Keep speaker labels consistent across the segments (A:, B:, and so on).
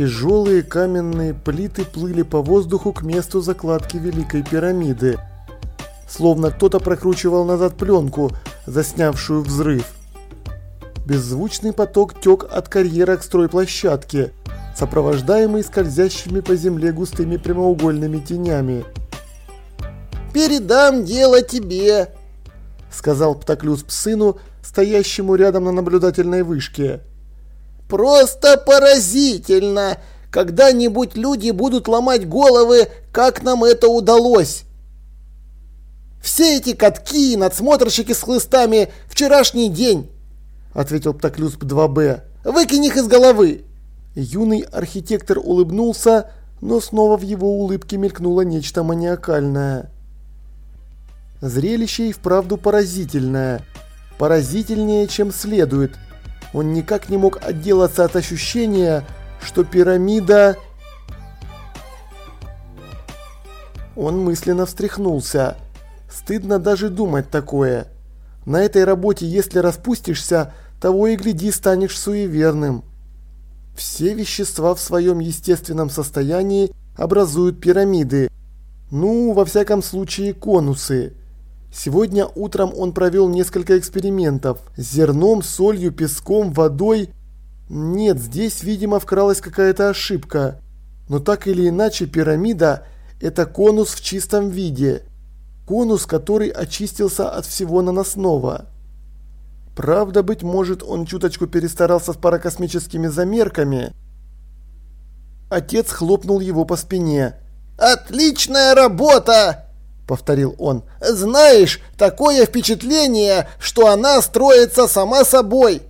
A: Тяжелые каменные плиты плыли по воздуху к месту закладки Великой пирамиды. Словно кто-то прокручивал назад пленку, заснявшую взрыв. Беззвучный поток тек от карьера к стройплощадке, сопровождаемый скользящими по земле густыми прямоугольными тенями.
B: «Передам дело тебе», —
A: сказал Птоклюс сыну, стоящему рядом на наблюдательной вышке.
B: «Просто поразительно! Когда-нибудь люди будут ломать головы, как нам это удалось!» «Все эти катки надсмотрщики с хлыстами – вчерашний день!» – ответил Птоклюсп 2Б. «Выкинь их из головы!»
A: Юный архитектор улыбнулся, но снова в его улыбке мелькнуло нечто маниакальное. Зрелище и вправду поразительное. Поразительнее, чем следует. Он никак не мог отделаться от ощущения, что пирамида... Он мысленно встряхнулся. Стыдно даже думать такое. На этой работе, если распустишься, того и гляди станешь суеверным. Все вещества в своем естественном состоянии образуют пирамиды. Ну, во всяком случае, конусы. Сегодня утром он провел несколько экспериментов с зерном, солью, песком, водой. Нет, здесь, видимо, вкралась какая-то ошибка. Но так или иначе, пирамида – это конус в чистом виде. Конус, который очистился от всего наносного. Правда, быть может, он чуточку перестарался с паракосмическими замерками. Отец хлопнул его по спине.
B: «Отличная работа!» Повторил он. «Знаешь, такое впечатление, что она строится сама собой!»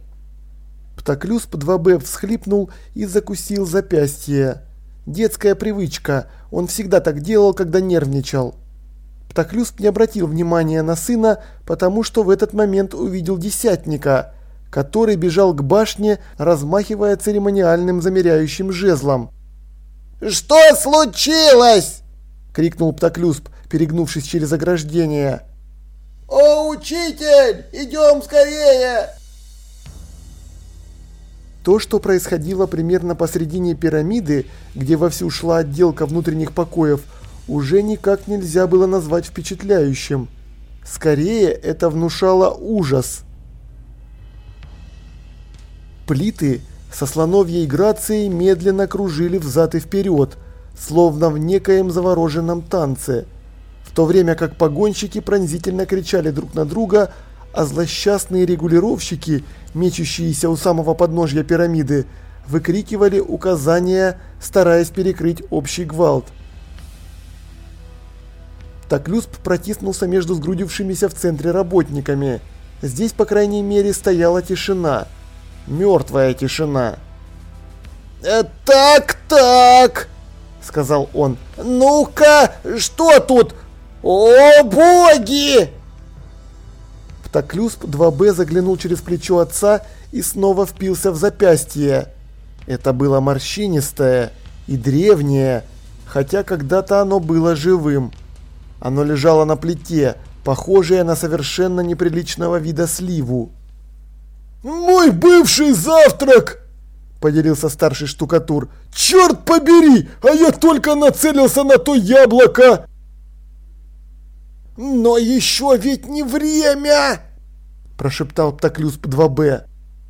A: Птоклюс по 2Б всхлипнул и закусил запястье. Детская привычка, он всегда так делал, когда нервничал. Птоклюсп не обратил внимания на сына, потому что в этот момент увидел десятника, который бежал к башне, размахивая церемониальным замеряющим жезлом.
B: «Что случилось?»
A: – крикнул Птоклюсп, перегнувшись через ограждение.
B: «О, учитель, идем скорее!»
A: То, что происходило примерно посредине пирамиды, где вовсю шла отделка внутренних покоев, уже никак нельзя было назвать впечатляющим. Скорее, это внушало ужас. Плиты со слоновьей грацией медленно кружили взад и вперед, словно в некоем завороженном танце – в то время как погонщики пронзительно кричали друг на друга, а злосчастные регулировщики, мечущиеся у самого подножья пирамиды, выкрикивали указания, стараясь перекрыть общий гвалт. Таклюсп протиснулся между сгрудившимися в центре работниками. Здесь, по крайней мере, стояла тишина. Мертвая тишина.
B: «Э, «Так, так!» – сказал он. «Ну-ка, что тут? «О, боги!»
A: Птоклюсп 2Б заглянул через плечо отца и снова впился в запястье. Это было морщинистое и древнее, хотя когда-то оно было живым. Оно лежало на плите, похожее на совершенно неприличного вида сливу.
C: «Мой бывший завтрак!» – поделился старший штукатур. «Черт побери, а я только нацелился на то яблоко!»
B: «Но еще ведь не время!» – прошептал Птоклюсп 2Б.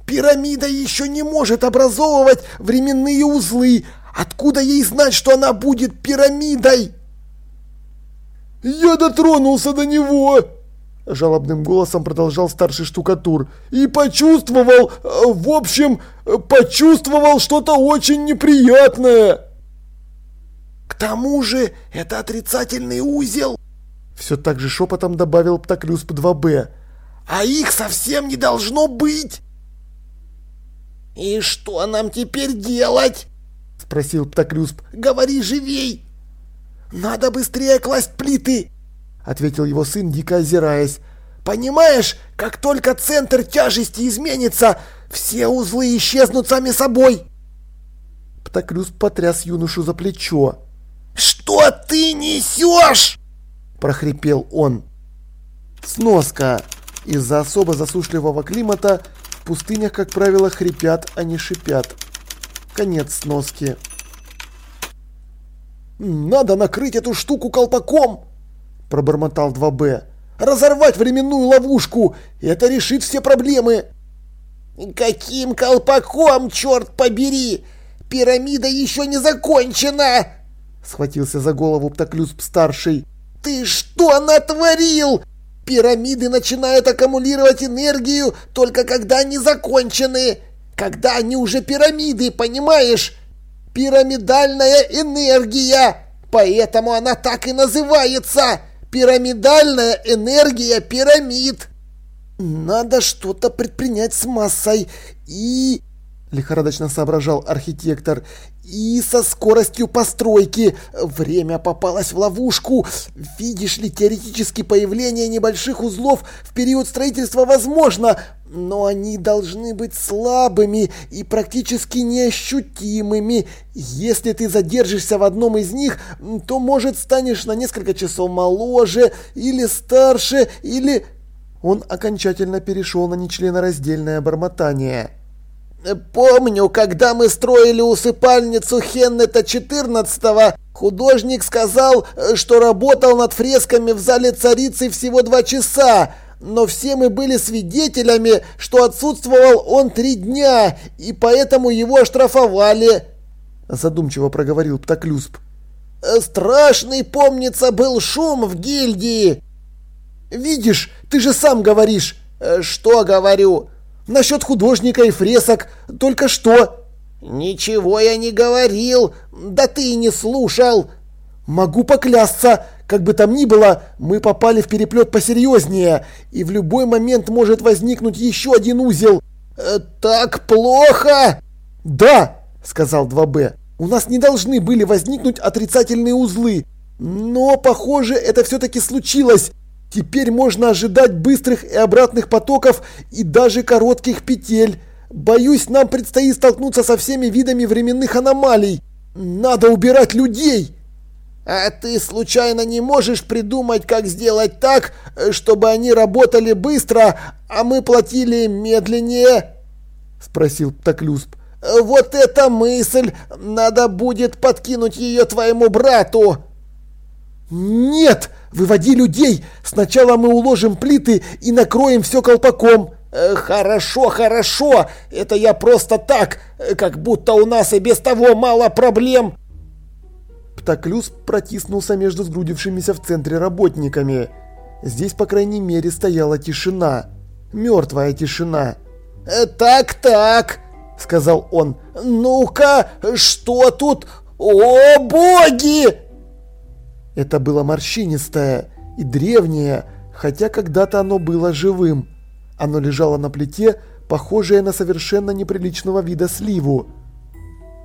B: «Пирамида еще не может образовывать временные узлы. Откуда ей знать, что она будет пирамидой?»
C: «Я дотронулся до него!» – жалобным голосом продолжал старший штукатур. «И почувствовал, в общем, почувствовал что-то очень неприятное!»
B: «К тому же это отрицательный узел!»
A: Все так же шепотом добавил Птоклюсп 2Б.
B: «А их совсем не должно быть!» «И что нам теперь делать?» Спросил Птоклюсп. «Говори живей!» «Надо быстрее класть плиты!» Ответил его сын, дико озираясь. «Понимаешь, как только центр тяжести изменится, все узлы исчезнут сами собой!»
A: Птоклюсп потряс юношу за плечо.
B: «Что ты несешь?»
A: Прохрипел он. Сноска. Из-за особо засушливого климата в пустынях, как правило, хрипят, а не шипят. Конец сноски.
C: Надо накрыть эту штуку колпаком, пробормотал 2Б. Разорвать временную ловушку, это решит все проблемы.
B: Каким колпаком, черт побери? Пирамида еще не закончена!
A: Схватился за голову Птоклюсп-старший.
B: Ты что натворил? Пирамиды начинают аккумулировать энергию только когда они закончены. Когда они уже пирамиды, понимаешь? Пирамидальная энергия. Поэтому она так и называется. Пирамидальная энергия пирамид.
C: Надо что-то предпринять с массой и... Лихорадочно соображал архитектор. И со скоростью постройки. Время попалось в ловушку. Видишь ли, теоретически появление небольших узлов в период строительства возможно, но они должны быть слабыми и практически неощутимыми. Если ты задержишься в одном из них, то, может, станешь на несколько часов моложе или старше, или... Он окончательно перешел на нечленораздельное бормотание.
B: Помню, когда мы строили усыпальницу Хеннета 14-го, художник сказал, что работал над фресками в зале царицы всего два часа, но все мы были свидетелями, что отсутствовал он три дня, и поэтому его оштрафовали.
A: Задумчиво проговорил Птоклюсп.
B: Страшный, помнится, был шум в гильдии.
C: Видишь, ты же сам говоришь.
B: Что говорю?
C: Насчет художника и фресок. Только что?»
B: «Ничего я не говорил. Да ты и не слушал».
C: «Могу поклясться. Как бы там ни было, мы попали в переплет посерьезнее, и в любой момент может возникнуть еще один узел».
B: Э, «Так плохо?»
C: «Да», — сказал 2Б. «У нас не должны были возникнуть отрицательные узлы. Но, похоже, это все-таки случилось. Теперь можно ожидать быстрых и обратных потоков и даже коротких петель. Боюсь, нам предстоит столкнуться со всеми видами временных аномалий. Надо убирать людей.
B: А ты случайно не можешь придумать, как сделать так, чтобы они работали быстро, а мы платили медленнее? Спросил Птоклюсп. Вот эта мысль! Надо будет подкинуть ее твоему брату.
C: Нет! Выводи людей! Сначала мы уложим плиты и накроем все колпаком!»
B: э, «Хорошо, хорошо! Это я просто так, э, как будто у нас и без того мало проблем!»
A: Птоклюс протиснулся между сгрудившимися в центре работниками. Здесь, по крайней мере, стояла тишина. Мертвая тишина.
B: «Так-так», — сказал он. «Ну-ка, что тут? О, боги!»
A: Это было морщинистое и древнее, хотя когда-то оно было живым. Оно лежало на плите, похожее на совершенно неприличного вида сливу.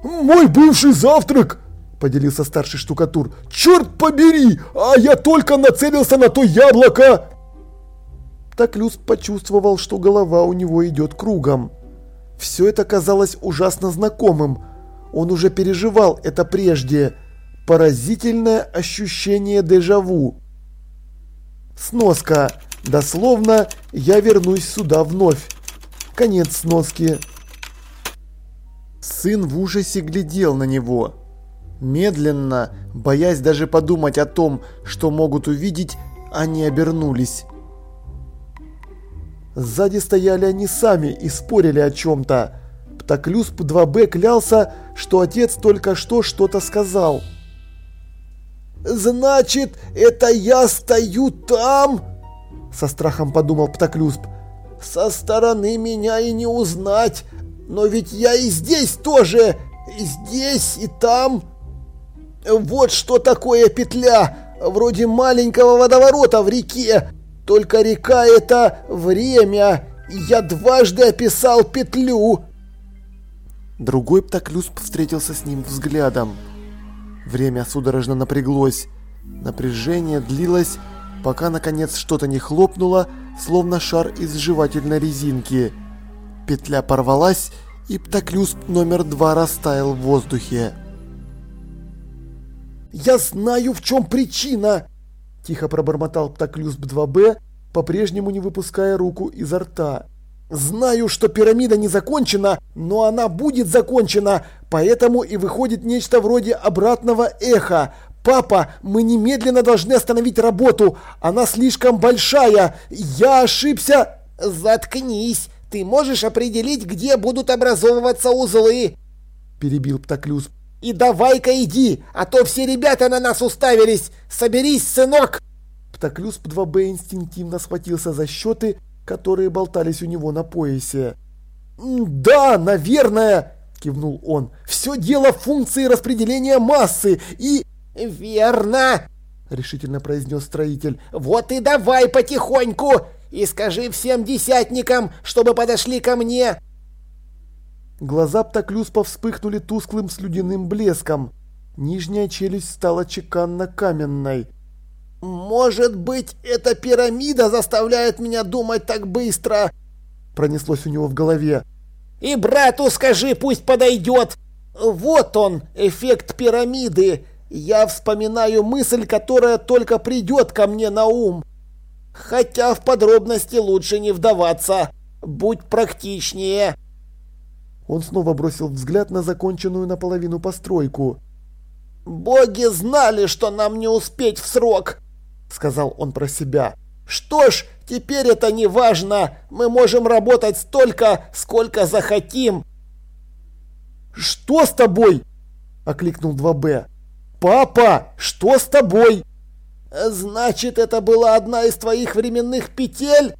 C: «Мой бывший завтрак!» – поделился старший штукатур. «Черт побери! А я только нацелился на то яблоко!»
A: Так Люс почувствовал, что голова у него идет кругом. Все это казалось ужасно знакомым. Он уже переживал это прежде – Поразительное ощущение дежаву. Сноска. Дословно, я вернусь сюда вновь. Конец сноски. Сын в ужасе глядел на него. Медленно, боясь даже подумать о том, что могут увидеть, они обернулись. Сзади стояли они сами и спорили о чем-то. Птоклюсп 2Б клялся, что отец только что что-то сказал.
B: «Значит, это я стою там?»
C: Со страхом подумал Птоклюсп.
B: «Со стороны меня и не узнать, но ведь я и здесь тоже, и здесь, и там. Вот что такое петля, вроде маленького водоворота в реке, только река это время, я дважды описал петлю».
A: Другой Птоклюсп встретился с ним взглядом. Время судорожно напряглось. Напряжение длилось, пока наконец что-то не хлопнуло, словно шар из жевательной резинки. Петля порвалась, и птоклюсп номер два растаял в воздухе.
C: «Я знаю, в чем причина!» – тихо пробормотал птоклюсп 2Б, по-прежнему не выпуская руку изо рта. Знаю, что пирамида не закончена, но она будет закончена, поэтому и выходит нечто вроде обратного эха.
A: Папа, мы немедленно должны остановить работу. Она слишком большая. Я ошибся.
B: Заткнись. Ты можешь определить, где будут образовываться узлы?
A: Перебил Птоклюз.
B: И давай-ка иди, а то все ребята на нас уставились. Соберись, сынок.
A: Птоклюз 2Б инстинктивно схватился за счеты, которые болтались у него на поясе. «Да, наверное!» – кивнул он. «Все дело в функции распределения массы и...»
B: «Верно!» – решительно произнес строитель. «Вот и давай потихоньку! И скажи всем десятникам, чтобы подошли ко мне!»
A: Глаза Птоклюспа вспыхнули тусклым слюдяным блеском. Нижняя челюсть стала чеканно-каменной.
B: «Может быть, эта пирамида заставляет меня думать так быстро?»
A: Пронеслось у него в голове.
B: «И брату скажи, пусть подойдет! Вот он, эффект пирамиды! Я вспоминаю мысль, которая только придет ко мне на ум. Хотя в подробности лучше не вдаваться. Будь практичнее!»
A: Он снова бросил взгляд на законченную наполовину постройку.
B: «Боги знали, что нам не успеть в срок!» — сказал он про себя. «Что ж, теперь это не важно. Мы можем работать столько, сколько захотим».
A: «Что с тобой?» — окликнул 2Б. «Папа, что с тобой?»
B: «Значит, это была одна из твоих временных петель?»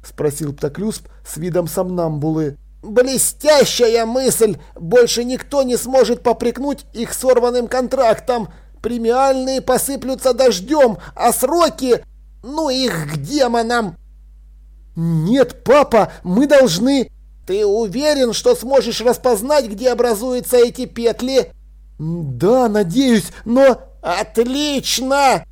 B: — спросил Птоклюсп с видом сомнамбулы. «Блестящая мысль! Больше никто не сможет попрекнуть их сорванным контрактом. Премиальные посыплются дождем, а сроки... Ну их к демонам!»
A: «Нет, папа, мы должны...»
B: «Ты уверен, что сможешь распознать, где образуются эти петли?»
A: «Да, надеюсь, но...»
B: «Отлично!»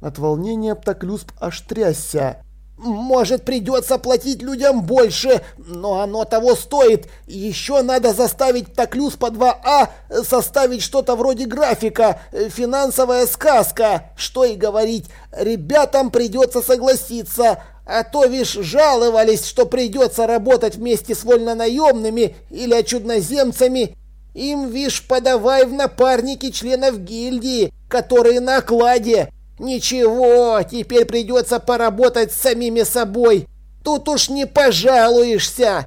A: От волнения Птоклюсп аж трясся.
B: Может, придется платить людям больше, но оно того стоит. Еще надо заставить Таклюс по 2А составить что-то вроде графика, финансовая сказка. Что и говорить, ребятам придется согласиться. А то, вишь, жаловались, что придется работать вместе с вольнонаемными или чудноземцами. Им, вишь, подавай в напарники членов гильдии, которые на окладе. «Ничего, теперь придется поработать с самими собой. Тут уж не пожалуешься!»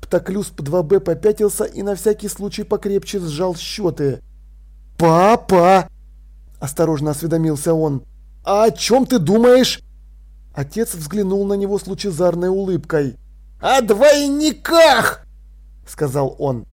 A: Птоклюсп 2Б попятился и на всякий случай покрепче сжал счеты. «Папа!» – осторожно осведомился он. «А о чем ты думаешь?» Отец взглянул на него с лучезарной улыбкой.
B: «О двойниках!»
A: – сказал он.